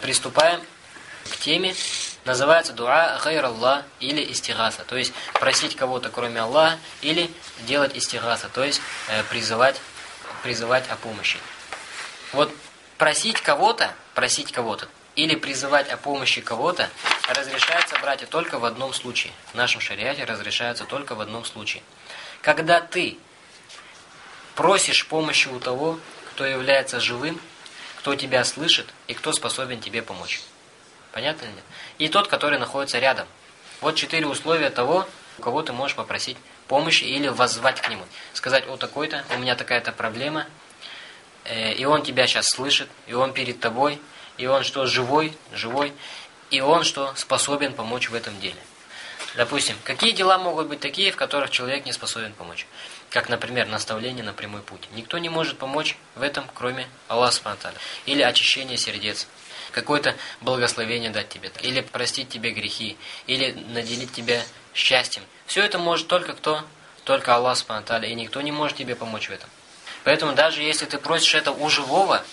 приступаем к теме, называется дуа гайр Аллах или истигаса, то есть просить кого-то кроме Аллаха или делать истигаса, то есть э, призывать, призывать о помощи. Вот просить кого-то, просить кого-то или призывать о помощи кого-то разрешается, братья, только в одном случае. В нашем шариате разрешается только в одном случае. Когда ты просишь помощи у того, кто является живым, кто тебя слышит и кто способен тебе помочь. Понятно ли? И тот, который находится рядом. Вот четыре условия того, у кого ты можешь попросить помощи или воззвать к нему. Сказать, о, такой-то, у меня такая-то проблема, э, и он тебя сейчас слышит, и он перед тобой, и он что, живой, живой, и он что, способен помочь в этом деле. Допустим, какие дела могут быть такие, в которых человек не способен помочь? Как, например, наставление на прямой путь. Никто не может помочь в этом, кроме Аллаха Субтитры. Или очищение сердец. Какое-то благословение дать тебе. Или простить тебе грехи. Или наделить тебя счастьем. Все это может только кто? Только Аллах Субтитры. И никто не может тебе помочь в этом. Поэтому даже если ты просишь это у живого,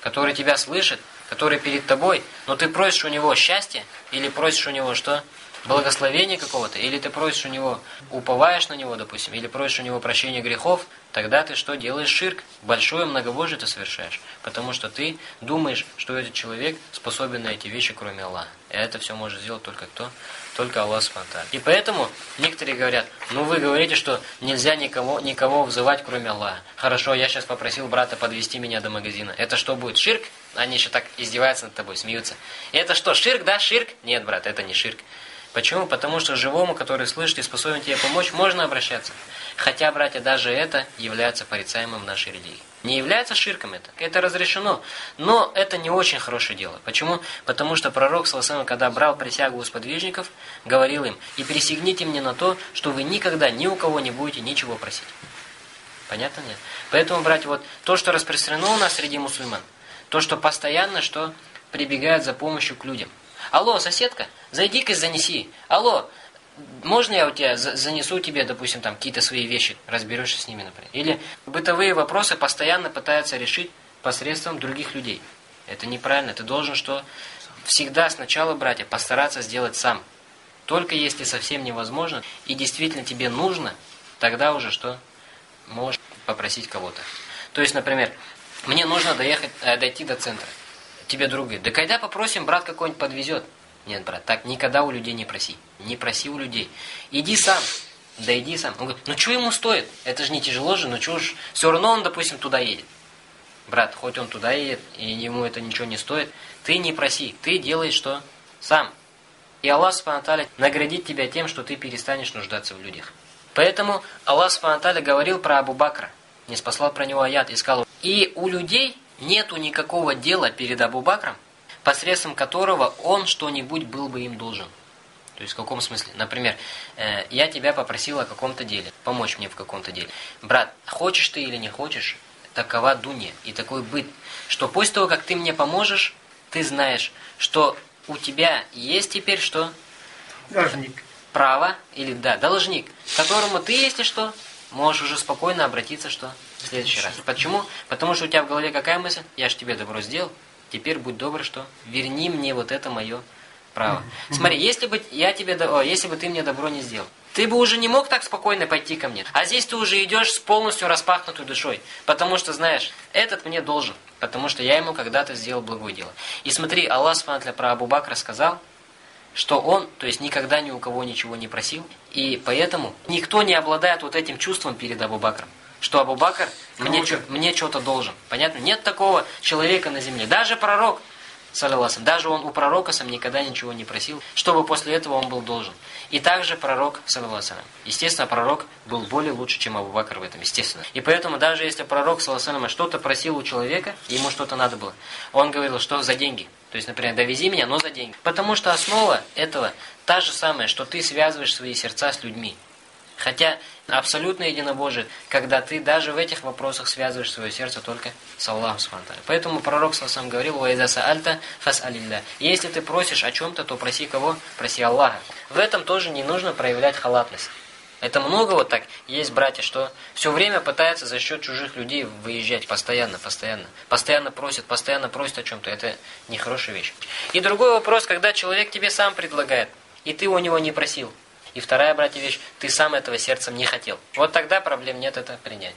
который тебя слышит, который перед тобой, но ты просишь у него счастья, или просишь у него что? Благословения какого-то, или ты просишь у него, уповаешь на него, допустим, или просишь у него прощения грехов, тогда ты что делаешь? Ширк. Большое многобожие ты совершаешь. Потому что ты думаешь, что этот человек способен на эти вещи, кроме Аллаха. И это все может сделать только кто? Только Аллах спонтанно. И поэтому некоторые говорят, ну вы говорите, что нельзя никого, никого взывать, кроме Аллаха. Хорошо, я сейчас попросил брата подвести меня до магазина. Это что будет? Ширк? Они еще так издеваются над тобой, смеются. Это что, ширк, да, ширк? Нет, брат, это не ширк. Почему? Потому что живому, который слышит и способен тебе помочь, можно обращаться. Хотя, братья, даже это является порицаемым в нашей религии. Не является ширком это. Это разрешено. Но это не очень хорошее дело. Почему? Потому что пророк, Саласам, когда брал присягу у сподвижников, говорил им, «И присягните мне на то, что вы никогда ни у кого не будете ничего просить». Понятно нет? Поэтому, братья, вот то, что распространено у нас среди мусульман, то, что постоянно, что прибегают за помощью к людям – Алло, соседка, зайди-ка занеси. Алло, можно я у тебя занесу тебе, допустим, там какие-то свои вещи, разберешься с ними, например. Или бытовые вопросы постоянно пытаются решить посредством других людей. Это неправильно. Ты должен что? Всегда сначала, братья, постараться сделать сам. Только если совсем невозможно и действительно тебе нужно, тогда уже что? Можешь попросить кого-то. То есть, например, мне нужно доехать, э, дойти до центра тебе друг говорит, да когда попросим, брат какой-нибудь подвезет. Нет, брат, так никогда у людей не проси. Не проси у людей. Иди сам. Да иди сам. Он говорит, ну что ему стоит? Это же не тяжело же, ну что ж, все равно он, допустим, туда едет. Брат, хоть он туда едет, и ему это ничего не стоит, ты не проси, ты делаешь что? Сам. И Аллах Субхану наградит тебя тем, что ты перестанешь нуждаться в людях. Поэтому Аллах Субхану говорил про Абу Бакра, не спасал про него аят и сказал, и у людей нету никакого дела перед Абу-Бакром, посредством которого он что-нибудь был бы им должен. То есть в каком смысле? Например, э, я тебя попросил о каком-то деле, помочь мне в каком-то деле. Брат, хочешь ты или не хочешь, такова дунья и такой быт, что после того, как ты мне поможешь, ты знаешь, что у тебя есть теперь что? Должник. Право, или да, должник, которому ты, если что, можешь уже спокойно обратиться, что в следующий раз. Почему? Потому что у тебя в голове какая мысль? Я же тебе добро сделал, теперь будь добр, что верни мне вот это мое право. Смотри, если бы я тебе, о, если бы ты мне добро не сделал, ты бы уже не мог так спокойно пойти ко мне. А здесь ты уже идешь с полностью распахнутой душой, потому что знаешь, этот мне должен, потому что я ему когда-то сделал благое дело. И смотри, Аллах смотря про Абу Бакра сказал, что он, то есть никогда ни у кого ничего не просил, и поэтому никто не обладает вот этим чувством перед Абу Бакром что Абу Бакр мне, мне что-то должен. Понятно? Нет такого человека на земле. Даже пророк, саллиллаху даже он у пророка сам никогда ничего не просил, чтобы после этого он был должен. И также пророк, саллиллаху Естественно, пророк был более лучше, чем Абу Бакр в этом, естественно. И поэтому даже если пророк, саллиллаху что-то просил у человека, ему что-то надо было, он говорил, что за деньги. То есть, например, довези меня, но за деньги. Потому что основа этого та же самая, что ты связываешь свои сердца с людьми. Хотя абсолютное единобожие, когда ты даже в этих вопросах связываешь свое сердце только с Аллахом Субтитры. Поэтому пророк сам говорил: "Ваиза саальта фасалилля". Если ты просишь о чем то то проси кого? Проси Аллаха. В этом тоже не нужно проявлять халатность. Это много вот так. Есть братья, что все время пытаются за счет чужих людей выезжать постоянно, постоянно. Постоянно просят, постоянно просят о чем-то. Это нехорошая вещь. И другой вопрос, когда человек тебе сам предлагает, и ты у него не просил. И вторая, братья, вещь, ты сам этого сердцем не хотел. Вот тогда проблем нет это принять.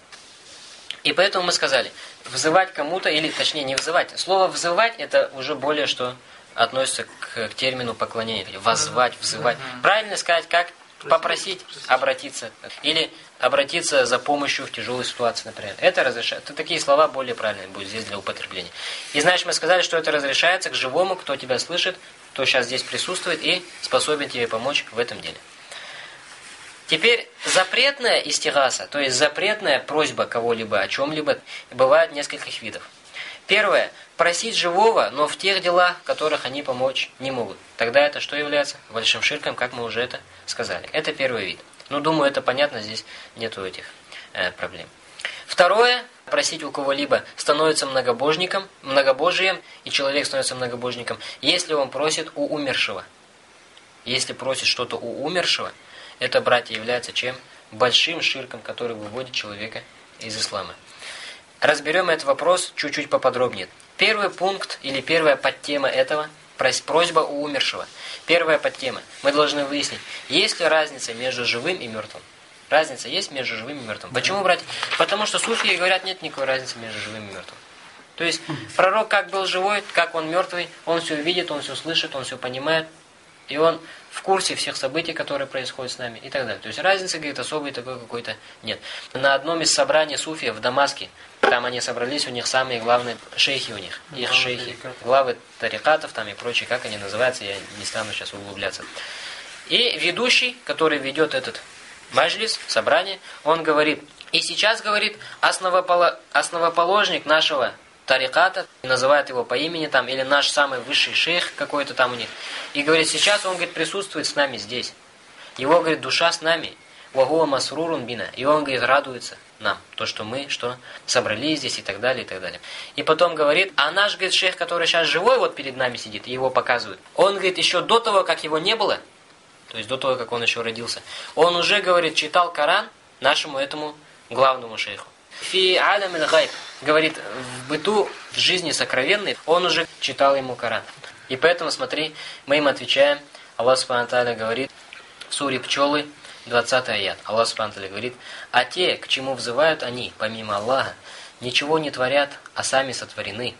И поэтому мы сказали, взывать кому-то, или точнее не взывать. Слово «взывать» это уже более что относится к, к термину поклонения. Воззвать, взывать. Правильно сказать, как попросить, обратиться. Или обратиться за помощью в тяжелой ситуации, например. Это разрешается. Такие слова более правильные будут здесь для употребления. И значит, мы сказали, что это разрешается к живому, кто тебя слышит, кто сейчас здесь присутствует и способен тебе помочь в этом деле. Теперь запретная истигаса, то есть запретная просьба кого-либо о чем-либо, бывает нескольких видов. Первое просить живого, но в тех делах, в которых они помочь не могут. Тогда это что является? Большим ширком, как мы уже это сказали. Это первый вид. Ну, думаю, это понятно, здесь нету этих э, проблем. Второе, просить у кого-либо становится многобожником, многобожием, и человек становится многобожником, если он просит у умершего. Если просит что-то у умершего, это, братья, является чем? Большим ширком, который выводит человека из ислама. Разберем этот вопрос чуть-чуть поподробнее. Первый пункт или первая подтема этого – просьба у умершего. Первая подтема. Мы должны выяснить, есть ли разница между живым и мертвым. Разница есть между живым и мертвым. Почему, братья? Потому что суфии говорят, нет никакой разницы между живым и мертвым. То есть пророк как был живой, как он мертвый, он все видит, он все слышит, он все понимает. И он в курсе всех событий, которые происходят с нами и так далее. То есть разницы, говорит, особой такой какой-то нет. На одном из собраний суфиев в Дамаске, там они собрались, у них самые главные шейхи у них, их шейхи, главы тарикатов там и прочее, как они называются, я не стану сейчас углубляться. И ведущий, который ведет этот маджлис, собрание, он говорит, и сейчас говорит основоположник нашего тариката, называют его по имени там, или наш самый высший шейх какой-то там у них. И говорит, сейчас он, говорит, присутствует с нами здесь. Его, говорит, душа с нами. Вагуа масрурун бина. И он, говорит, радуется нам. То, что мы, что собрались здесь и так далее, и так далее. И потом говорит, а наш, говорит, шейх, который сейчас живой вот перед нами сидит, его показывают. Он, говорит, еще до того, как его не было, то есть до того, как он еще родился, он уже, говорит, читал Коран нашему этому главному шейху. Фи алям гайб говорит, в быту, в жизни сокровенной, он уже читал ему Коран. И поэтому, смотри, мы им отвечаем, Аллах Субхану говорит в суре «Пчелы», 20 аят. Аллах Субхану говорит, «А те, к чему взывают они, помимо Аллаха, ничего не творят, а сами сотворены.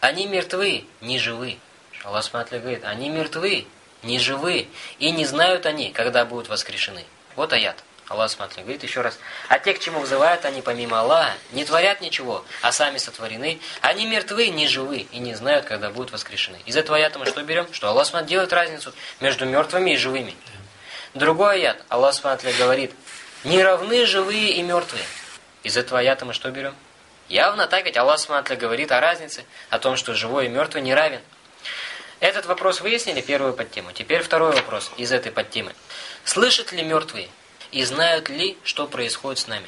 Они мертвы, не живы». Аллах Субхану говорит, «Они мертвы, не живы, и не знают они, когда будут воскрешены». Вот аят. Аллах смотри, говорит еще раз. А те, к чему взывают они помимо Аллаха, не творят ничего, а сами сотворены. Они мертвы, не живы и не знают, когда будут воскрешены. Из этого аята мы что берем? Что Аллах смотри, делает разницу между мертвыми и живыми. Другой аят. Аллах смотри, говорит, не равны живые и мертвые. Из этого аята мы что берем? Явно так ведь Аллах смотри, говорит о разнице, о том, что живой и мертвый не равен. Этот вопрос выяснили, первую подтему. Теперь второй вопрос из этой подтемы. Слышат ли мертвые? И знают ли, что происходит с нами.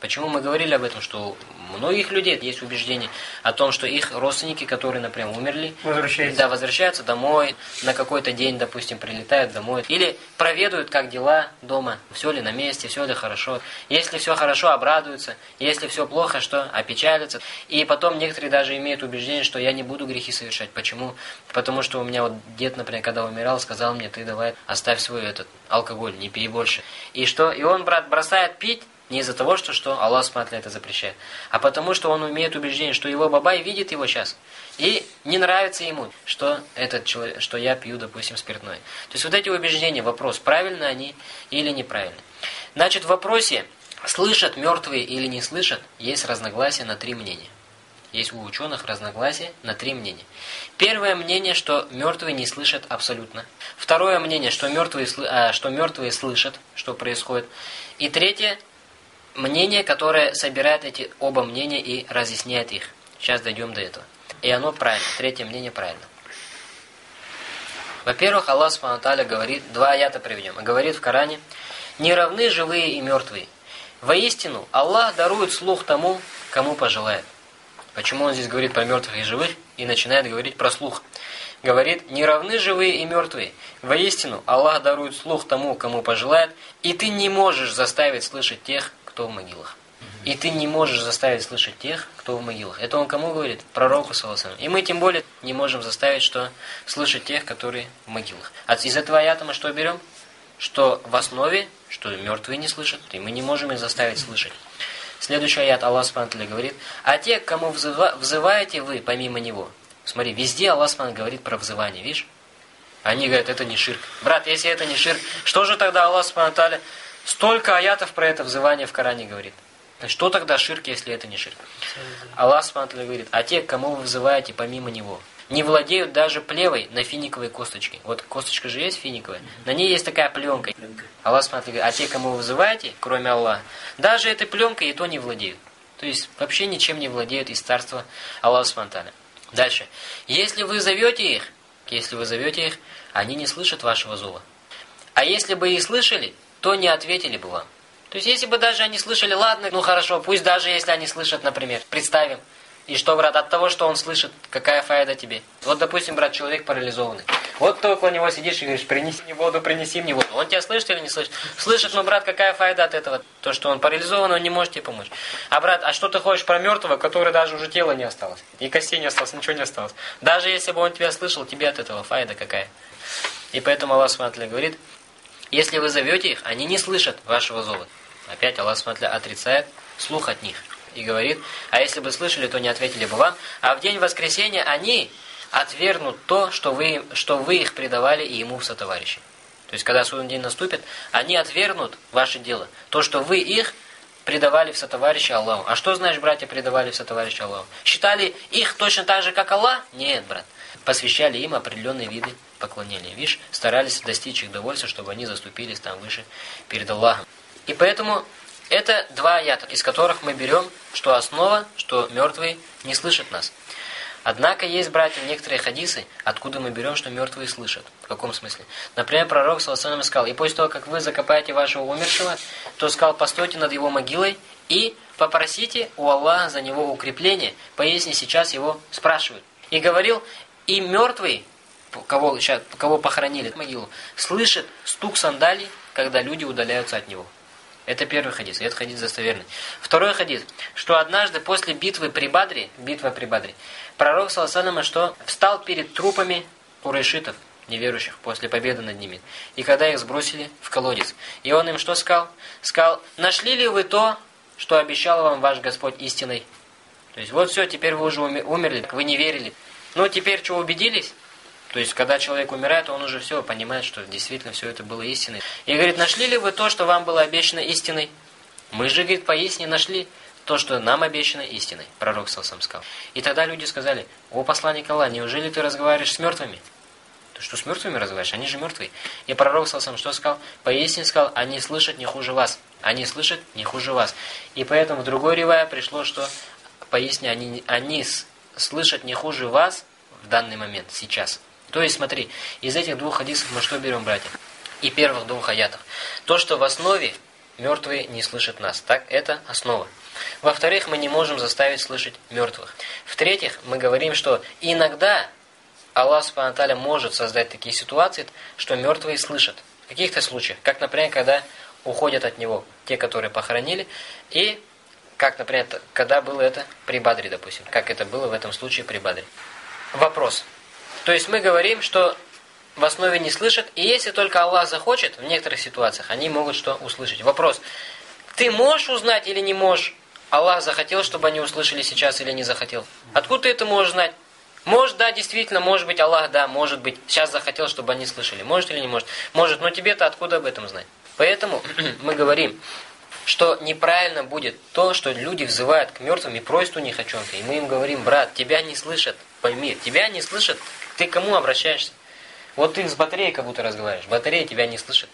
Почему мы говорили об этом, что у многих людей есть убеждение о том, что их родственники, которые, например, умерли, возвращаются. Да, возвращаются домой, на какой-то день, допустим, прилетают домой. Или проведают, как дела дома, все ли на месте, все ли хорошо. Если все хорошо, обрадуются. Если все плохо, что опечалятся. И потом некоторые даже имеют убеждение, что я не буду грехи совершать. Почему? Потому что у меня вот дед, например, когда умирал, сказал мне, ты давай оставь свой этот алкоголь, не пей больше. И что? И он, брат, бросает пить, не из-за того, что, что Аллах смотрит это запрещает, а потому что он имеет убеждение, что его бабай видит его сейчас. И не нравится ему, что этот человек, что я пью, допустим, спиртное. То есть вот эти убеждения, вопрос, правильно они или неправильно. Значит, в вопросе, слышат мертвые или не слышат, есть разногласия на три мнения. Есть у ученых разногласия на три мнения. Первое мнение, что мертвые не слышат абсолютно. Второе мнение, что мертвые, а, что мертвые слышат, что происходит. И третье, мнение, которое собирает эти оба мнения и разъясняет их. Сейчас дойдем до этого. И оно правильно. Третье мнение правильно. Во-первых, Аллах Субхану говорит, два аята приведем, говорит в Коране, «Не равны живые и мертвые. Воистину, Аллах дарует слух тому, кому пожелает». Почему он здесь говорит про мертвых и живых и начинает говорить про слух? говорит, «Не равны живые и мертвые. Воистину, Аллах дарует слух тому, кому пожелает, и ты не можешь заставить слышать тех, кто в могилах». И ты не можешь заставить слышать тех, кто в могилах. Это он кому говорит? Пророку Саласану. И мы тем более не можем заставить, что слышать тех, которые в могилах. А из этого аята мы что берем? Что в основе, что мертвые не слышат, и мы не можем их заставить слышать. Следующий аят Аллах Субтитры говорит, «А те, кому взыва, взываете вы помимо Него». Смотри, везде Аллах Субтитры говорит про взывание, видишь? Они говорят, это не ширк. Брат, если это не ширк, что же тогда Аллах Субтитры столько аятов про это взывание в Коране говорит? Что тогда ширк, если это не ширк? Аллах Субтитры говорит, «А те, кому вы взываете помимо Него, не владеют даже плевой на финиковой косточке». Вот косточка же есть финиковая, на ней есть такая пленка. Аллах Субтитры говорит, «А те, кому вы взываете, кроме Аллаха, даже этой пленкой и то не владеют». То есть вообще ничем не владеют из царства Аллаха Субтитры. Дальше. Если вы зовете их, если вы зовете их, они не слышат вашего зова. А если бы и слышали, то не ответили бы вам. То есть, если бы даже они слышали, ладно, ну хорошо, пусть даже если они слышат, например, представим, и что, брат, от того, что он слышит, какая файда тебе? Вот, допустим, брат, человек парализованный. Вот ты около него сидишь и говоришь, принеси мне воду, принеси мне воду. Он тебя слышит или не слышит? Слышит, но, брат, какая файда от этого? То, что он парализован, он не может тебе помочь. А, брат, а что ты хочешь про мертвого, который даже уже тела не осталось? И костей не осталось, ничего не осталось. Даже если бы он тебя слышал, тебе от этого файда какая? И поэтому Аллах Субтитры говорит, если вы зовете их, они не слышат вашего зова. Опять Аллах смотря отрицает слух от них. И говорит, а если бы слышали, то не ответили бы вам. А в день воскресения они отвергнут то, что вы, что вы их предавали и ему в сотоварищи. То есть, когда судный день наступит, они отвергнут ваше дело. То, что вы их предавали в сотоварищи Аллаху. А что, знаешь, братья, предавали в сотоварищи Аллаху? Считали их точно так же, как Аллах? Нет, брат. Посвящали им определенные виды поклонения. Видишь, старались достичь их довольства, чтобы они заступились там выше перед Аллахом. И поэтому это два аята, из которых мы берем, что основа, что мертвые не слышат нас. Однако есть, братья, некоторые хадисы, откуда мы берем, что мертвые слышат. В каком смысле? Например, пророк Саласаном сказал, «И после того, как вы закопаете вашего умершего, то сказал, постойте над его могилой и попросите у Аллаха за него укрепление, поясни сейчас его спрашивают». И говорил, и мертвый, кого, сейчас, кого похоронили в могилу, слышит стук сандалий, когда люди удаляются от него. Это первый хадис, этот хадис достоверный. Второй хадис, что однажды после битвы при Бадре, битва при Бадре, пророк, саллаху что встал перед трупами курайшитов, неверующих, после победы над ними. И когда их сбросили в колодец. И он им что сказал? Сказал, нашли ли вы то, что обещал вам ваш Господь истиной? То есть вот все, теперь вы уже умерли, вы не верили. Ну, теперь что, убедились? То есть, когда человек умирает, он уже все понимает, что действительно все это было истиной. И говорит, нашли ли вы то, что вам было обещано истиной? Мы же, говорит, поистине нашли то, что нам обещано истиной. Пророк сам сказал. И тогда люди сказали, о, посланник Аллах, неужели ты разговариваешь с мертвыми? Ты что, с мертвыми разговариваешь? Они же мертвые. И пророк сам что сказал? Поистине сказал, они слышат не хуже вас. Они слышат не хуже вас. И поэтому в другой ревая пришло, что поистине они, они слышат не хуже вас в данный момент, сейчас. То есть, смотри, из этих двух хадисов мы что берем, братья? И первых двух аятов. То, что в основе мертвые не слышат нас. Так, это основа. Во-вторых, мы не можем заставить слышать мертвых. В-третьих, мы говорим, что иногда Аллах Субхану может создать такие ситуации, что мертвые слышат. В каких-то случаях. Как, например, когда уходят от него те, которые похоронили, и как, например, когда было это при Бадре, допустим. Как это было в этом случае при Бадре. Вопрос. То есть мы говорим, что в основе не слышат, и если только Аллах захочет, в некоторых ситуациях, они могут что услышать. Вопрос, ты можешь узнать или не можешь, Аллах захотел, чтобы они услышали сейчас или не захотел? Откуда ты это можешь знать? Может, да, действительно, может быть, Аллах, да, может быть, сейчас захотел, чтобы они слышали. Может или не может? Может, но тебе-то откуда об этом знать? Поэтому мы говорим, что неправильно будет то, что люди взывают к мертвым и просят у них о чем-то. И мы им говорим, брат, тебя не слышат, пойми, тебя не слышат, ты кому обращаешься? Вот ты с батареей как будто разговариваешь, батарея тебя не слышит.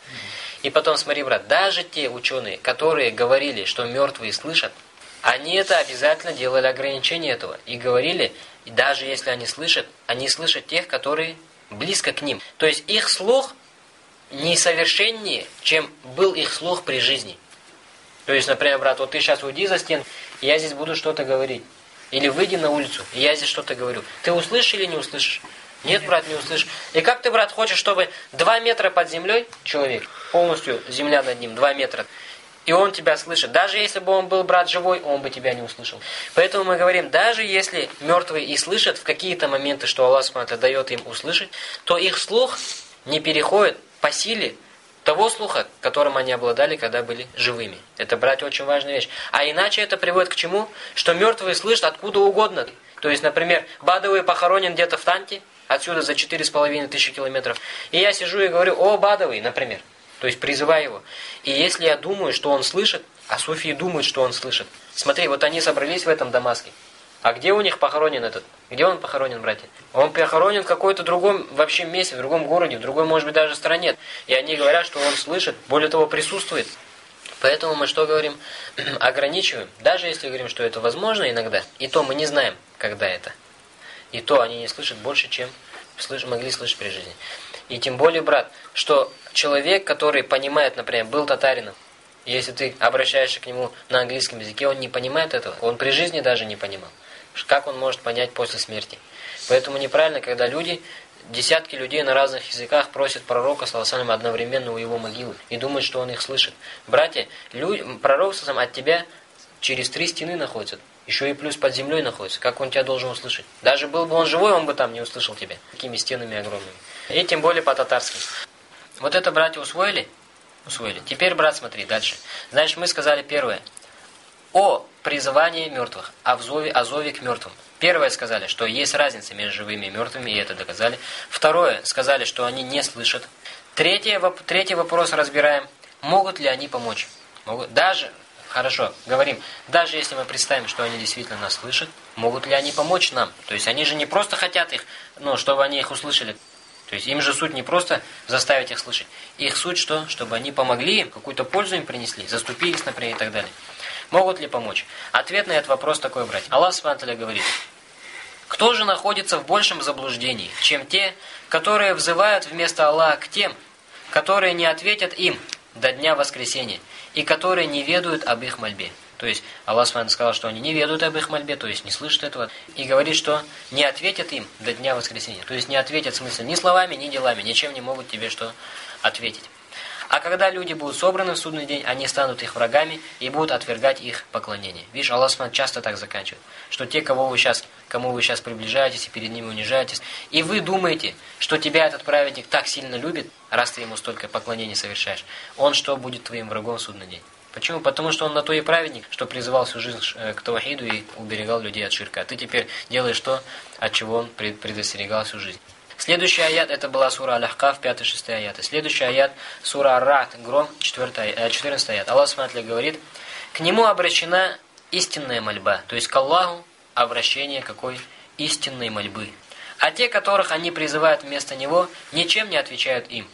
И потом смотри, брат, даже те ученые, которые говорили, что мертвые слышат, они это обязательно делали ограничение этого. И говорили, даже если они слышат, они слышат тех, которые близко к ним. То есть их слух несовершеннее, чем был их слух при жизни. То есть, например, брат, вот ты сейчас уйди за стену, я здесь буду что-то говорить. Или выйди на улицу, я здесь что-то говорю. Ты услышишь или не услышишь? Нет, брат, не услышишь. И как ты, брат, хочешь, чтобы 2 метра под землей человек, полностью земля над ним, 2 метра, и он тебя слышит. Даже если бы он был брат живой, он бы тебя не услышал. Поэтому мы говорим, даже если мертвые и слышат в какие-то моменты, что Аллах Субхану дает им услышать, то их слух не переходит по силе того слуха, которым они обладали, когда были живыми. Это, братья, очень важная вещь. А иначе это приводит к чему? Что мертвые слышат откуда угодно. То есть, например, Бадовый похоронен где-то в Танте, отсюда за четыре с половиной тысячи километров. И я сижу и говорю, о, Бадовый, например. То есть призываю его. И если я думаю, что он слышит, а Суфии думают, что он слышит. Смотри, вот они собрались в этом Дамаске. А где у них похоронен этот? Где он похоронен, братья? Он похоронен в какой-то другом вообще месте, в другом городе, в другой, может быть, даже стране. И они говорят, что он слышит, более того, присутствует. Поэтому мы что говорим? Ограничиваем. Даже если говорим, что это возможно иногда, и то мы не знаем, когда это. И то они не слышат больше, чем слыш могли слышать при жизни. И тем более, брат, что человек, который понимает, например, был татарином, если ты обращаешься к нему на английском языке, он не понимает этого. Он при жизни даже не понимал. Как он может понять после смерти? Поэтому неправильно, когда люди, десятки людей на разных языках просят пророка, саллаху одновременно у его могилы и думают, что он их слышит. Братья, люди, пророк, саллаху от тебя через три стены находится. Еще и плюс под землей находится. Как он тебя должен услышать? Даже был бы он живой, он бы там не услышал тебя. Такими стенами огромными. И тем более по-татарски. Вот это братья усвоили? Усвоили. Теперь, брат, смотри, дальше. Значит, мы сказали первое. О призывании мертвых, о взове, о зове к мертвым. Первое сказали, что есть разница между живыми и мертвыми, и это доказали. Второе, сказали, что они не слышат. Третье, третий вопрос разбираем. Могут ли они помочь? Могут. Даже, хорошо, говорим, даже если мы представим, что они действительно нас слышат, могут ли они помочь нам? То есть они же не просто хотят их, ну, чтобы они их услышали. То есть им же суть не просто заставить их слышать. Их суть что? Чтобы они помогли им, какую-то пользу им принесли, заступились, например, и так далее. Могут ли помочь? Ответ на этот вопрос такой, братья. Аллах Субтитры говорит, кто же находится в большем заблуждении, чем те, которые взывают вместо Аллаха к тем, которые не ответят им до дня воскресения, и которые не ведают об их мольбе. То есть Аллах Субхану сказал, что они не ведают об их мольбе, то есть не слышат этого, и говорит, что не ответят им до дня воскресения. То есть не ответят в смысле ни словами, ни делами, ничем не могут тебе что ответить. А когда люди будут собраны в судный день, они станут их врагами и будут отвергать их поклонение. Видишь, Аллах Субхану часто так заканчивает, что те, кого вы сейчас, кому вы сейчас приближаетесь и перед ними унижаетесь, и вы думаете, что тебя этот праведник так сильно любит, раз ты ему столько поклонений совершаешь, он что будет твоим врагом в судный день? Почему? Потому что он на то и праведник, что призывал всю жизнь э, к тавахиду и уберегал людей от ширка. А ты теперь делаешь то, от чего он предостерегал всю жизнь. Следующий аят, это была сура Аль-Ахкаф, 5-6 аят. Следующий аят, сура Ар-Рад, Гром, 4, 14 э, аят. Аллах смотрит говорит, к нему обращена истинная мольба, то есть к Аллаху обращение какой? Истинной мольбы. А те, которых они призывают вместо него, ничем не отвечают им.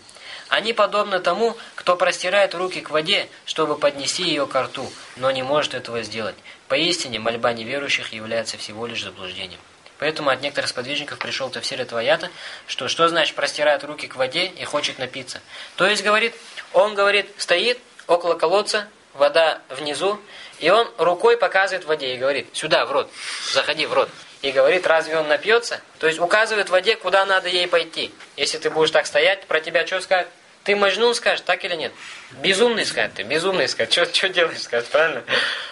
Они подобны тому, кто простирает руки к воде, чтобы поднести ее к рту, но не может этого сделать. Поистине, мольба неверующих является всего лишь заблуждением. Поэтому от некоторых сподвижников пришел тафсир этого аята, что что значит простирает руки к воде и хочет напиться. То есть, говорит, он говорит, стоит около колодца, вода внизу, и он рукой показывает воде и говорит, сюда, в рот, заходи в рот и говорит, разве он напьется? То есть указывает воде, куда надо ей пойти. Если ты будешь так стоять, про тебя что скажут? Ты Маджнун скажешь, так или нет? Безумный скажет ты, безумный скажет. Что, что делаешь, скажет, правильно?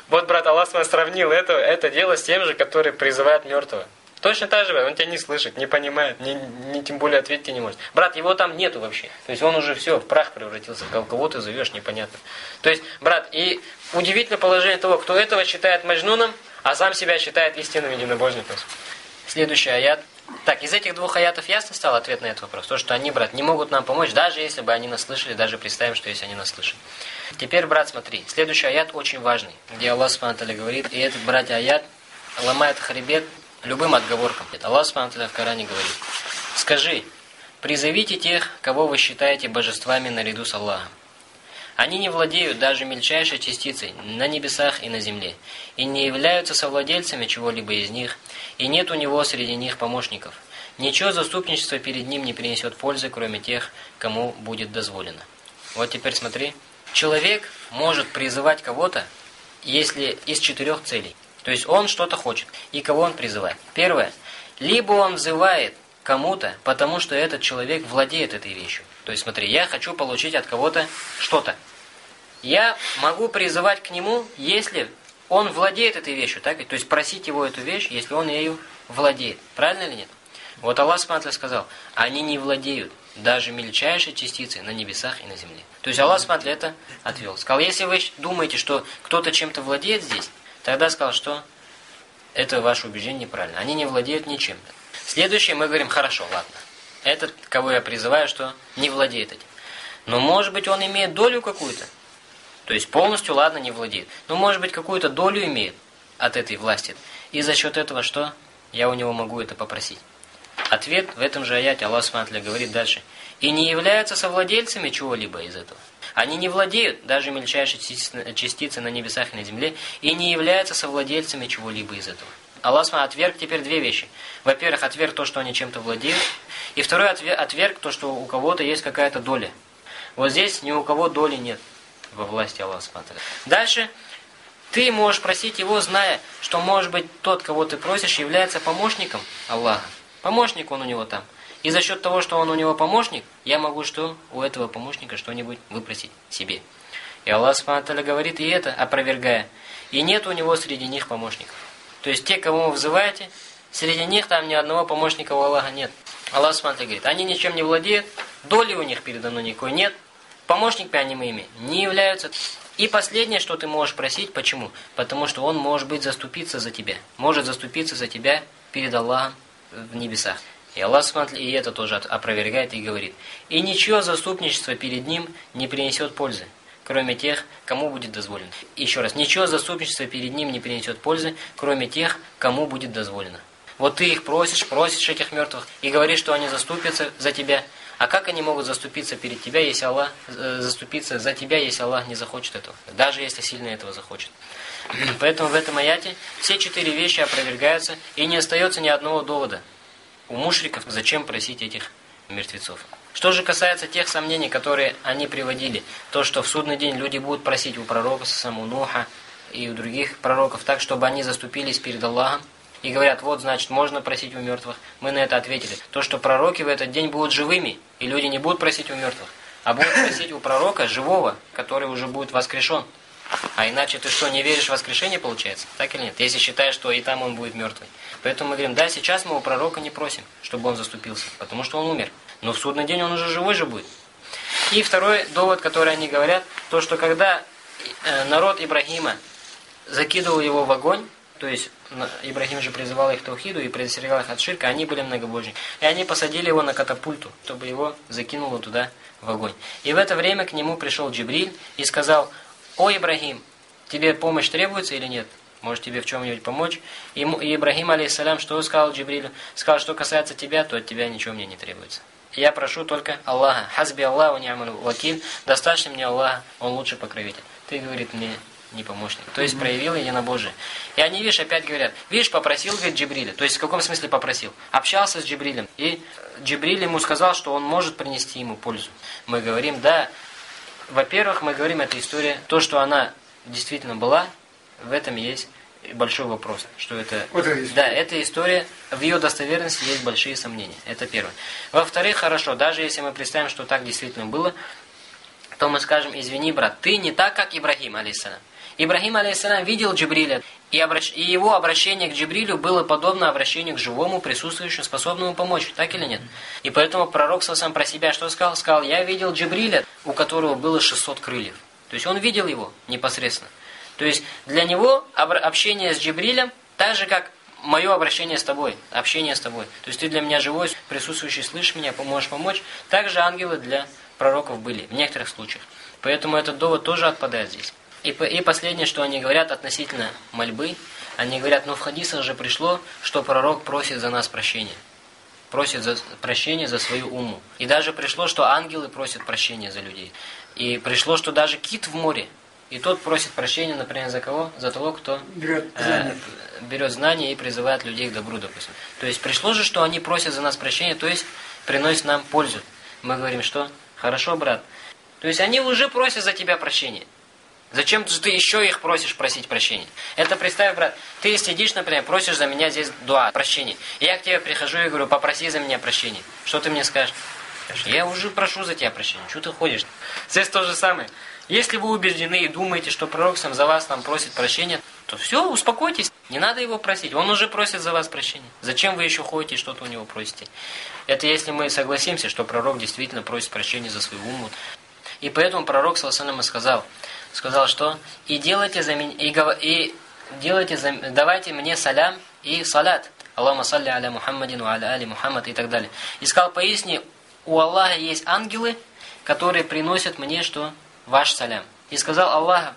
Вот, брат, Аллах сравнил это, это дело с тем же, который призывает мертвого. Точно так же, он тебя не слышит, не понимает, не, не тем более ответить тебе не может. Брат, его там нету вообще. То есть он уже все, в прах превратился. Кого ты зовешь, непонятно. То есть, брат, и удивительное положение того, кто этого считает Маджнуном, а сам себя считает истинным единобожником. Следующий аят. Так, из этих двух аятов ясно стал ответ на этот вопрос. То, что они, брат, не могут нам помочь, даже если бы они нас слышали, даже представим, что если они нас слышат. Теперь, брат, смотри. Следующий аят очень важный, где Аллах Субхану говорит, и этот, братья, аят ломает хребет любым отговоркам. Аллах Субхану в Коране говорит, «Скажи, призовите тех, кого вы считаете божествами наряду с Аллахом. Они не владеют даже мельчайшей частицей на небесах и на земле, и не являются совладельцами чего-либо из них, и нет у него среди них помощников. Ничего заступничества перед ним не принесет пользы, кроме тех, кому будет дозволено. Вот теперь смотри. Человек может призывать кого-то, если из четырех целей. То есть он что-то хочет. И кого он призывает? Первое. Либо он взывает кому-то, потому что этот человек владеет этой вещью. То есть смотри, я хочу получить от кого-то что-то. Я могу призывать к нему, если он владеет этой вещью, так? То есть просить его эту вещь, если он ею владеет. Правильно или нет? Вот Аллах Сматля сказал, они не владеют даже мельчайшей частицей на небесах и на земле. То есть Аллах Сматля это отвел. Сказал, если вы думаете, что кто-то чем-то владеет здесь, тогда сказал, что это ваше убеждение неправильно. Они не владеют ничем. Следующее мы говорим, хорошо, ладно. Этот, кого я призываю, что не владеет этим. Но может быть он имеет долю какую-то. То есть полностью, ладно, не владеет. Но может быть какую-то долю имеет от этой власти. И за счет этого что? Я у него могу это попросить. Ответ в этом же аяте Аллах Сматля говорит дальше. И не являются совладельцами чего-либо из этого. Они не владеют даже мельчайшей частицы на небесах и на земле, и не являются совладельцами чего-либо из этого. Аллах отверг теперь две вещи. Во-первых, отверг то, что они чем-то владеют, и второй отверг то, что у кого-то есть какая-то доля. Вот здесь ни у кого доли нет во власти Аллаха Дальше ты можешь просить его, зная, что, может быть, тот, кого ты просишь, является помощником Аллаха. Помощник он у него там. И за счет того, что он у него помощник, я могу что у этого помощника что-нибудь выпросить себе. И Аллах Субхану говорит и это, опровергая. И нет у него среди них помощников. То есть те, кого вы вызываете, среди них там ни одного помощника у Аллаха нет. Аллах Субхану говорит, они ничем не владеют, доли у них передано никакой нет, помощниками они ими не являются. И последнее, что ты можешь просить, почему? Потому что он может быть заступиться за тебя. Может заступиться за тебя перед Аллахом в небесах. И Аллах и это тоже опровергает и говорит. И ничего заступничество перед ним не принесет пользы, кроме тех, кому будет дозволено. Еще раз, ничего заступничество перед ним не принесет пользы, кроме тех, кому будет дозволено. Вот ты их просишь, просишь этих мертвых, и говоришь, что они заступятся за тебя. А как они могут заступиться перед тебя, если Аллах э, заступиться за тебя, если Аллах не захочет этого? Даже если сильно этого захочет. Поэтому в этом аяте все четыре вещи опровергаются, и не остается ни одного довода у мушриков, зачем просить этих мертвецов. Что же касается тех сомнений, которые они приводили, то, что в судный день люди будут просить у пророка, саму Нуха и у других пророков, так, чтобы они заступились перед Аллахом, и говорят, вот, значит, можно просить у мертвых. Мы на это ответили. То, что пророки в этот день будут живыми, и люди не будут просить у мертвых, а будут просить у пророка живого, который уже будет воскрешен. А иначе ты что, не веришь в воскрешение, получается? Так или нет? Если считаешь, что и там он будет мертвый. Поэтому мы говорим, да, сейчас мы у пророка не просим, чтобы он заступился, потому что он умер. Но в судный день он уже живой же будет. И второй довод, который они говорят, то, что когда э, народ Ибрагима закидывал его в огонь, то есть Ибрагим же призывал их к таухиду и предостерегал их от ширка, они были многобожники. И они посадили его на катапульту, чтобы его закинуло туда в огонь. И в это время к нему пришел Джибриль и сказал, «О, Ибрагим, тебе помощь требуется или нет? Может тебе в чем-нибудь помочь?» И Ибрагим, алейхиссалям, что сказал Джибрилю? Сказал, что касается тебя, то от тебя ничего мне не требуется. Я прошу только Аллаха. Хазби Аллаху ни'малу вакиль. Достаточно мне Аллаха, он лучший покровитель. Ты, говорит, мне не помощник. То есть проявил единобожие. И они, видишь, опять говорят, видишь, попросил, говорит, Джибриля. То есть в каком смысле попросил? Общался с Джибрилем. И Джибриль ему сказал, что он может принести ему пользу. Мы говорим, да, во-первых, мы говорим, эта история, то, что она действительно была, в этом есть большой вопрос, что это... Вот это да, эта история, в ее достоверности есть большие сомнения. Это первое. Во-вторых, хорошо, даже если мы представим, что так действительно было, то мы скажем, извини, брат, ты не так, как Ибрагим, алейсалам. Ибрагим, алейсалам, видел Джибриля, и, обращ... и его обращение к Джибрилю было подобно обращению к живому, присутствующему, способному помочь, так или нет? И поэтому пророк сам про себя что сказал? Сказал, я видел Джибриля, у которого было 600 крыльев. То есть он видел его непосредственно. То есть для него общение с Джибрилем так же, как мое обращение с тобой, общение с тобой. То есть ты для меня живой, присутствующий, слышишь меня, поможешь помочь. Также ангелы для пророков были в некоторых случаях. Поэтому этот довод тоже отпадает здесь. И, и последнее, что они говорят относительно мольбы, они говорят, ну в хадисах же пришло, что пророк просит за нас прощения. Просит за прощения за свою уму. И даже пришло, что ангелы просят прощения за людей. И пришло, что даже кит в море, и тот просит прощения, например, за кого? За того, кто берет э, э, берет знания и призывает людей к добру, допустим. То есть пришло же, что они просят за нас прощения, то есть приносят нам пользу. Мы говорим, что? Хорошо, брат. То есть они уже просят за тебя прощения. Зачем же ты еще их просишь просить прощения? Это представь, брат, ты сидишь, например, просишь за меня здесь дуа, прощения. Я к тебе прихожу и говорю, попроси за меня прощения. Что ты мне скажешь? Я уже прошу за тебя прощения. Что ты ходишь? Здесь то же самое. Если вы убеждены и думаете, что пророк сам за вас там просит прощения, то все, успокойтесь. Не надо его просить. Он уже просит за вас прощения. Зачем вы еще ходите и что-то у него просите? Это если мы согласимся, что пророк действительно просит прощения за свою уму. И поэтому пророк, саллаху сказал, сказал, что «И делайте за меня, и, и делайте за, давайте мне салям и салят». Аллаху салли аля Мухаммадин, аля али Мухаммад и так далее. И сказал, поясни, у Аллаха есть ангелы, которые приносят мне что? Ваш салям. И сказал, Аллах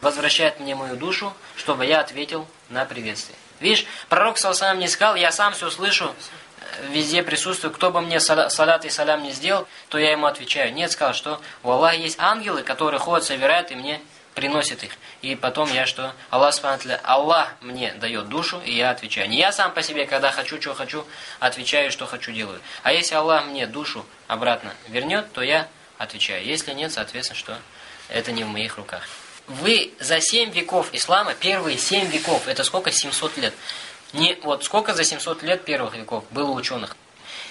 возвращает мне мою душу, чтобы я ответил на приветствие. Видишь, пророк салам не сказал, я сам все слышу, везде присутствую, кто бы мне салат и салям не сделал, то я ему отвечаю. Нет, сказал, что у Аллаха есть ангелы, которые ходят, собирают и мне приносят их. И потом я что? Аллах Субхану Аллах мне дает душу, и я отвечаю. Не я сам по себе, когда хочу, что хочу, отвечаю, что хочу, делаю. А если Аллах мне душу обратно вернет, то я отвечаю. Если нет, соответственно, что это не в моих руках. Вы за 7 веков ислама, первые 7 веков, это сколько? 700 лет. Не, вот сколько за 700 лет первых веков было ученых?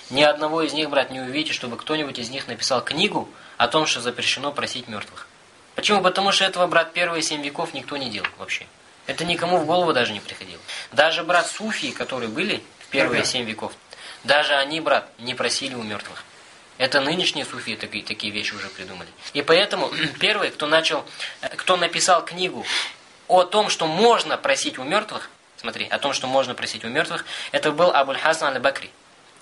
Ни одного из них, брат, не увидите, чтобы кто-нибудь из них написал книгу о том, что запрещено просить мертвых. Почему? Потому что этого, брат, первые 7 веков никто не делал вообще. Это никому в голову даже не приходило. Даже, брат, суфии, которые были в первые 7 веков, даже они, брат, не просили у мертвых. Это нынешние суфии такие, такие вещи уже придумали. И поэтому первый, кто начал, кто написал книгу о том, что можно просить у мертвых, смотри, о том, что можно просить у мертвых, это был Абуль Хасан аль-Бакри.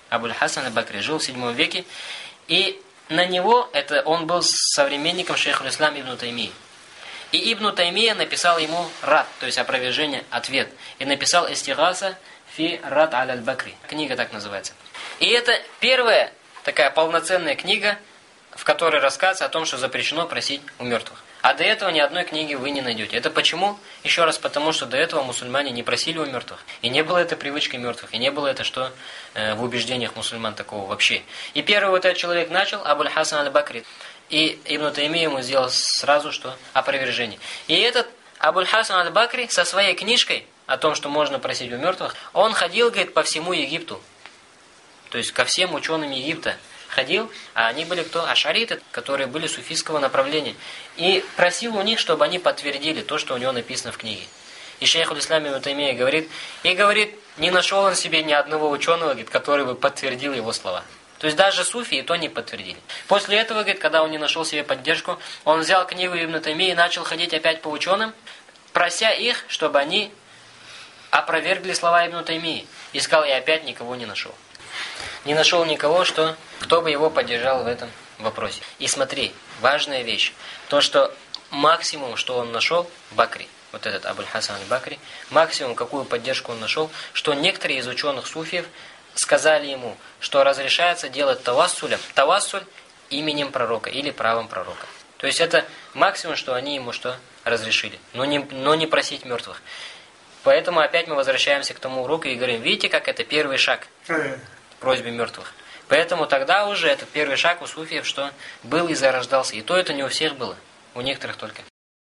Абуль Хасан аль-Бакри жил в 7 веке, и на него, это он был современником шейха Ислам Ибн Таймии. И Ибн Таймия написал ему рад, то есть опровержение, ответ. И написал Истигаса фи рад аль-Бакри. Книга так называется. И это первая такая полноценная книга, в которой рассказывается о том, что запрещено просить у мертвых. А до этого ни одной книги вы не найдете. Это почему? Еще раз, потому что до этого мусульмане не просили у мертвых. И не было это привычкой мертвых. И не было это что э, в убеждениях мусульман такого вообще. И первый вот этот человек начал, Абуль Хасан аль-Бакри. И Ибн Тайми ему сделал сразу что? Опровержение. И этот Абуль Хасан аль-Бакри со своей книжкой о том, что можно просить у мертвых, он ходил, говорит, по всему Египту то есть ко всем ученым Египта ходил, а они были кто? Ашариты, которые были суфийского направления. И просил у них, чтобы они подтвердили то, что у него написано в книге. И шейх Ислам Ибн говорит, и говорит, не нашел он себе ни одного ученого, говорит, который бы подтвердил его слова. То есть даже суфии то не подтвердили. После этого, говорит, когда он не нашел себе поддержку, он взял книгу Ибн Таймии и начал ходить опять по ученым, прося их, чтобы они опровергли слова Ибн Таймии. И сказал, я опять никого не нашел не нашел никого, что, кто бы его поддержал в этом вопросе. И смотри, важная вещь, то, что максимум, что он нашел, Бакри, вот этот Абуль Хасан Бакри, максимум, какую поддержку он нашел, что некоторые из ученых суфиев сказали ему, что разрешается делать тавассулем, тавассуль именем пророка или правом пророка. То есть это максимум, что они ему что разрешили, но не, но не просить мертвых. Поэтому опять мы возвращаемся к тому уроку и говорим, видите, как это первый шаг просьбе мертвых. Поэтому тогда уже этот первый шаг у суфиев, что был и зарождался. И то это не у всех было, у некоторых только.